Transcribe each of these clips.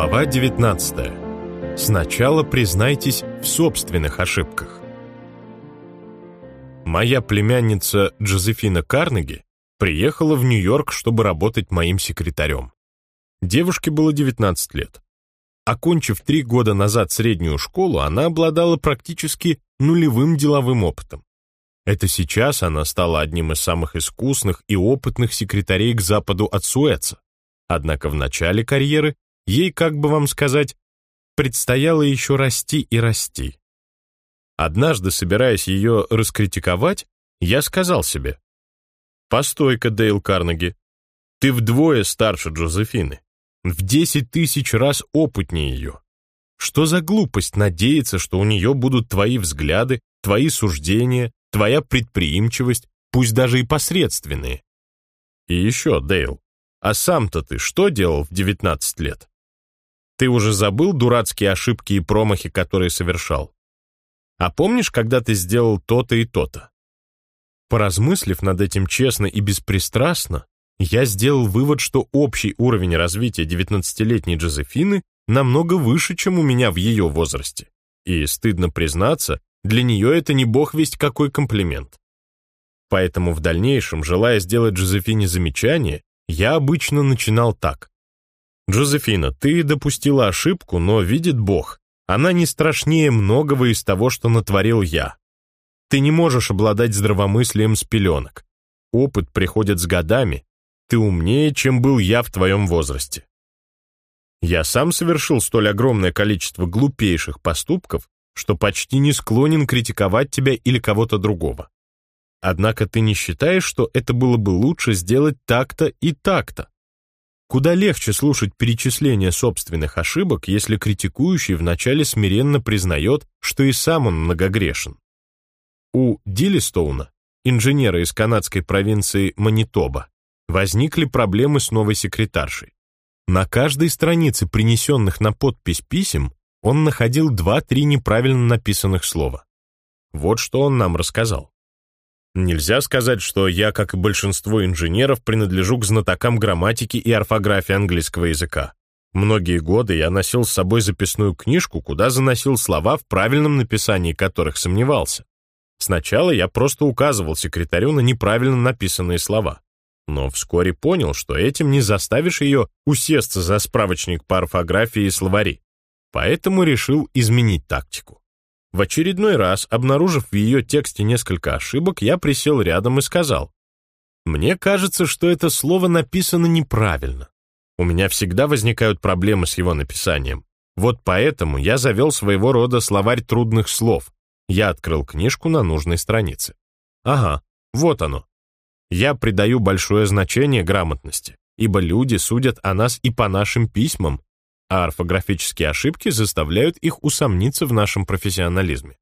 Глава 19. Сначала признайтесь в собственных ошибках. Моя племянница Джозефина Карнеги приехала в Нью-Йорк, чтобы работать моим секретарем. Девушке было 19 лет. Окончив три года назад среднюю школу, она обладала практически нулевым деловым опытом. Это сейчас она стала одним из самых искусных и опытных секретарей к западу от Суэца. Однако в начале карьеры Ей, как бы вам сказать, предстояло еще расти и расти. Однажды, собираясь ее раскритиковать, я сказал себе, «Постой-ка, Дейл Карнеги, ты вдвое старше Джозефины, в десять тысяч раз опытнее ее. Что за глупость надеяться, что у нее будут твои взгляды, твои суждения, твоя предприимчивость, пусть даже и посредственные? И еще, Дейл, а сам-то ты что делал в 19 лет? Ты уже забыл дурацкие ошибки и промахи, которые совершал? А помнишь, когда ты сделал то-то и то-то? Поразмыслив над этим честно и беспристрастно, я сделал вывод, что общий уровень развития 19-летней Джозефины намного выше, чем у меня в ее возрасте. И, стыдно признаться, для нее это не бог весть какой комплимент. Поэтому в дальнейшем, желая сделать Джозефине замечание, я обычно начинал так. «Джозефина, ты допустила ошибку, но видит Бог, она не страшнее многого из того, что натворил я. Ты не можешь обладать здравомыслием с пеленок. Опыт приходит с годами. Ты умнее, чем был я в твоем возрасте. Я сам совершил столь огромное количество глупейших поступков, что почти не склонен критиковать тебя или кого-то другого. Однако ты не считаешь, что это было бы лучше сделать так-то и так-то? Куда легче слушать перечисление собственных ошибок, если критикующий вначале смиренно признает, что и сам он многогрешен. У Диллистоуна, инженера из канадской провинции Манитоба, возникли проблемы с новой секретаршей. На каждой странице принесенных на подпись писем он находил два-три неправильно написанных слова. Вот что он нам рассказал. Нельзя сказать, что я, как и большинство инженеров, принадлежу к знатокам грамматики и орфографии английского языка. Многие годы я носил с собой записную книжку, куда заносил слова, в правильном написании которых сомневался. Сначала я просто указывал секретарю на неправильно написанные слова. Но вскоре понял, что этим не заставишь ее усесться за справочник по орфографии и словари. Поэтому решил изменить тактику. В очередной раз, обнаружив в ее тексте несколько ошибок, я присел рядом и сказал, «Мне кажется, что это слово написано неправильно. У меня всегда возникают проблемы с его написанием. Вот поэтому я завел своего рода словарь трудных слов. Я открыл книжку на нужной странице. Ага, вот оно. Я придаю большое значение грамотности, ибо люди судят о нас и по нашим письмам, а орфографические ошибки заставляют их усомниться в нашем профессионализме.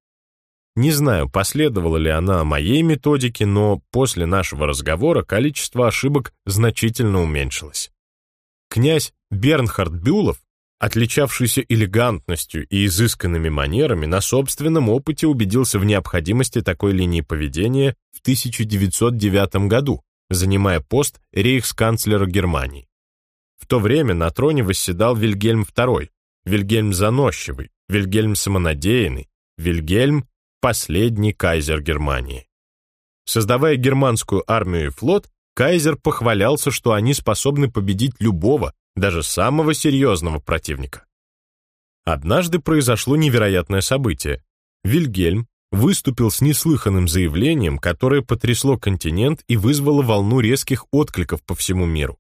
Не знаю, последовала ли она моей методике, но после нашего разговора количество ошибок значительно уменьшилось. Князь Бернхард Бюлов, отличавшийся элегантностью и изысканными манерами, на собственном опыте убедился в необходимости такой линии поведения в 1909 году, занимая пост рейхсканцлера Германии. То время на троне восседал Вильгельм II, Вильгельм Заносчивый, Вильгельм Самонадеянный, Вильгельм – последний кайзер Германии. Создавая германскую армию и флот, кайзер похвалялся, что они способны победить любого, даже самого серьезного противника. Однажды произошло невероятное событие. Вильгельм выступил с неслыханным заявлением, которое потрясло континент и вызвало волну резких откликов по всему миру.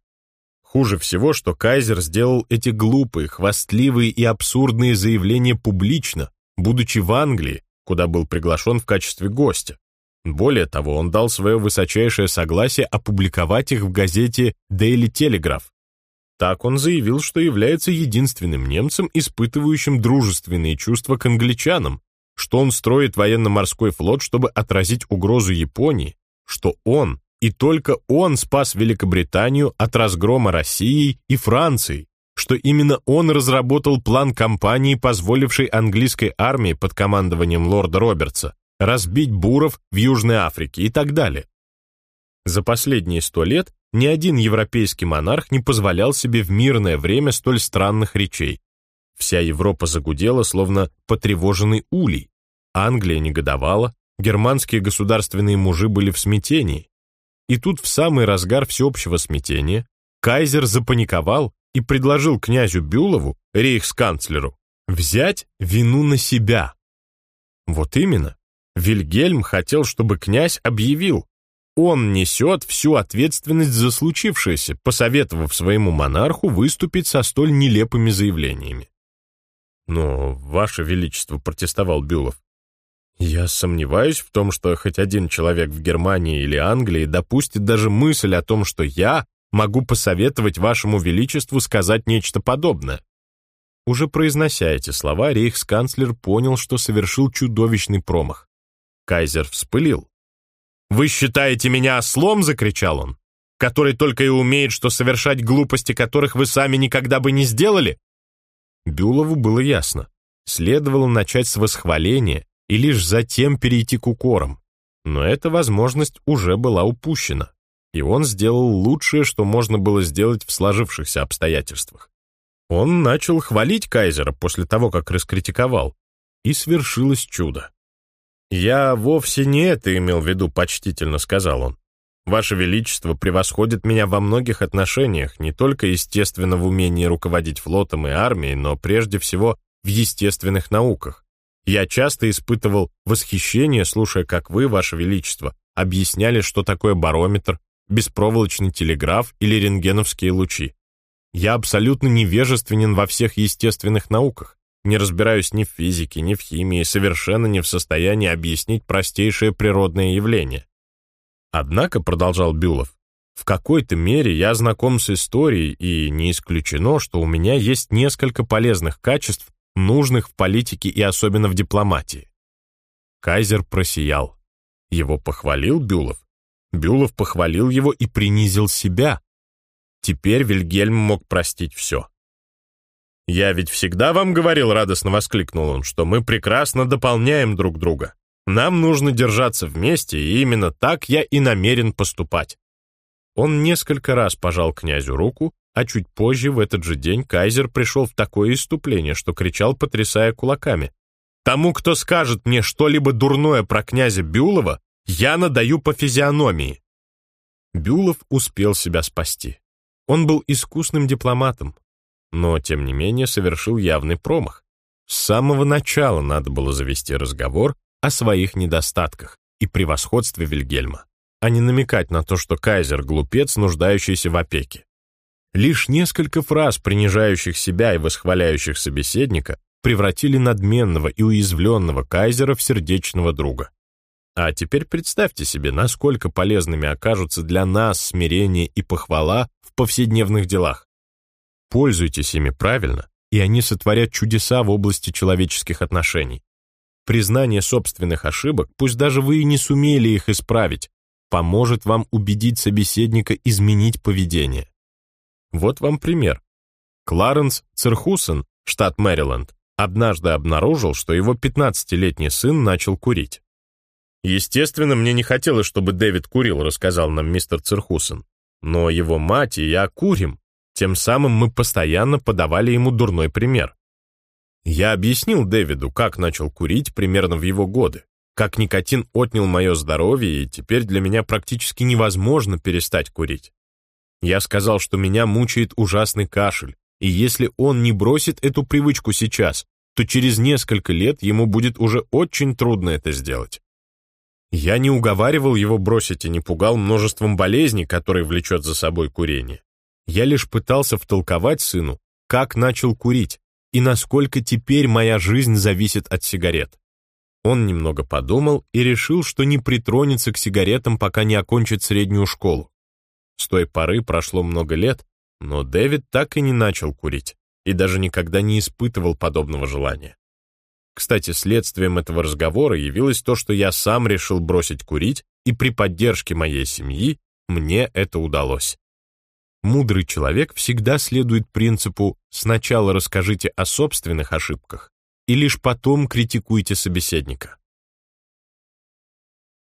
Хуже всего, что Кайзер сделал эти глупые, хвастливые и абсурдные заявления публично, будучи в Англии, куда был приглашен в качестве гостя. Более того, он дал свое высочайшее согласие опубликовать их в газете Daily Telegraph. Так он заявил, что является единственным немцем, испытывающим дружественные чувства к англичанам, что он строит военно-морской флот, чтобы отразить угрозу Японии, что он и только он спас Великобританию от разгрома России и Франции, что именно он разработал план кампании, позволившей английской армии под командованием лорда Робертса разбить буров в Южной Африке и так далее. За последние сто лет ни один европейский монарх не позволял себе в мирное время столь странных речей, Вся Европа загудела, словно потревоженный улей. Англия негодовала, германские государственные мужи были в смятении. И тут в самый разгар всеобщего смятения кайзер запаниковал и предложил князю Бюлову, рейхсканцлеру, взять вину на себя. Вот именно. Вильгельм хотел, чтобы князь объявил, он несет всю ответственность за случившееся, посоветовав своему монарху выступить со столь нелепыми заявлениями. «Но, Ваше Величество», — протестовал Бюлов, «я сомневаюсь в том, что хоть один человек в Германии или Англии допустит даже мысль о том, что я могу посоветовать Вашему Величеству сказать нечто подобное». Уже произнося эти слова, рейхсканцлер понял, что совершил чудовищный промах. Кайзер вспылил. «Вы считаете меня ослом?» — закричал он. «Который только и умеет, что совершать глупости, которых вы сами никогда бы не сделали?» Бюлову было ясно. Следовало начать с восхваления и лишь затем перейти к укорам. Но эта возможность уже была упущена, и он сделал лучшее, что можно было сделать в сложившихся обстоятельствах. Он начал хвалить кайзера после того, как раскритиковал, и свершилось чудо. «Я вовсе не это имел в виду почтительно», — сказал он. «Ваше Величество превосходит меня во многих отношениях, не только, естественно, в умении руководить флотом и армией, но прежде всего в естественных науках. Я часто испытывал восхищение, слушая, как вы, Ваше Величество, объясняли, что такое барометр, беспроволочный телеграф или рентгеновские лучи. Я абсолютно невежественен во всех естественных науках не разбираюсь ни в физике, ни в химии, совершенно не в состоянии объяснить простейшие природные явления. Однако, продолжал Бюлов, в какой-то мере я знаком с историей, и не исключено, что у меня есть несколько полезных качеств, нужных в политике и особенно в дипломатии. Кайзер просиял. Его похвалил Бюлов. Бюлов похвалил его и принизил себя. Теперь Вильгельм мог простить все. «Я ведь всегда вам говорил», — радостно воскликнул он, «что мы прекрасно дополняем друг друга. Нам нужно держаться вместе, и именно так я и намерен поступать». Он несколько раз пожал князю руку, а чуть позже, в этот же день, кайзер пришел в такое иступление, что кричал, потрясая кулаками. «Тому, кто скажет мне что-либо дурное про князя Бюлова, я надаю по физиономии». Бюлов успел себя спасти. Он был искусным дипломатом, но, тем не менее, совершил явный промах. С самого начала надо было завести разговор о своих недостатках и превосходстве Вильгельма, а не намекать на то, что кайзер — глупец, нуждающийся в опеке. Лишь несколько фраз, принижающих себя и восхваляющих собеседника, превратили надменного и уязвленного кайзера в сердечного друга. А теперь представьте себе, насколько полезными окажутся для нас смирение и похвала в повседневных делах. Пользуйтесь ими правильно, и они сотворят чудеса в области человеческих отношений. Признание собственных ошибок, пусть даже вы и не сумели их исправить, поможет вам убедить собеседника изменить поведение. Вот вам пример. Кларенс Церхусен, штат Мэриленд, однажды обнаружил, что его 15-летний сын начал курить. «Естественно, мне не хотелось, чтобы Дэвид курил», рассказал нам мистер Церхусен. «Но его мать и я курим, тем самым мы постоянно подавали ему дурной пример. Я объяснил Дэвиду, как начал курить примерно в его годы, как никотин отнял мое здоровье, и теперь для меня практически невозможно перестать курить. Я сказал, что меня мучает ужасный кашель, и если он не бросит эту привычку сейчас, то через несколько лет ему будет уже очень трудно это сделать. Я не уговаривал его бросить и не пугал множеством болезней, которые влечет за собой курение. Я лишь пытался втолковать сыну, как начал курить и насколько теперь моя жизнь зависит от сигарет. Он немного подумал и решил, что не притронется к сигаретам, пока не окончит среднюю школу. С той поры прошло много лет, но Дэвид так и не начал курить и даже никогда не испытывал подобного желания. Кстати, следствием этого разговора явилось то, что я сам решил бросить курить, и при поддержке моей семьи мне это удалось. Мудрый человек всегда следует принципу «сначала расскажите о собственных ошибках и лишь потом критикуйте собеседника».